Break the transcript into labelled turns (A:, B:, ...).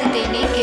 A: देने के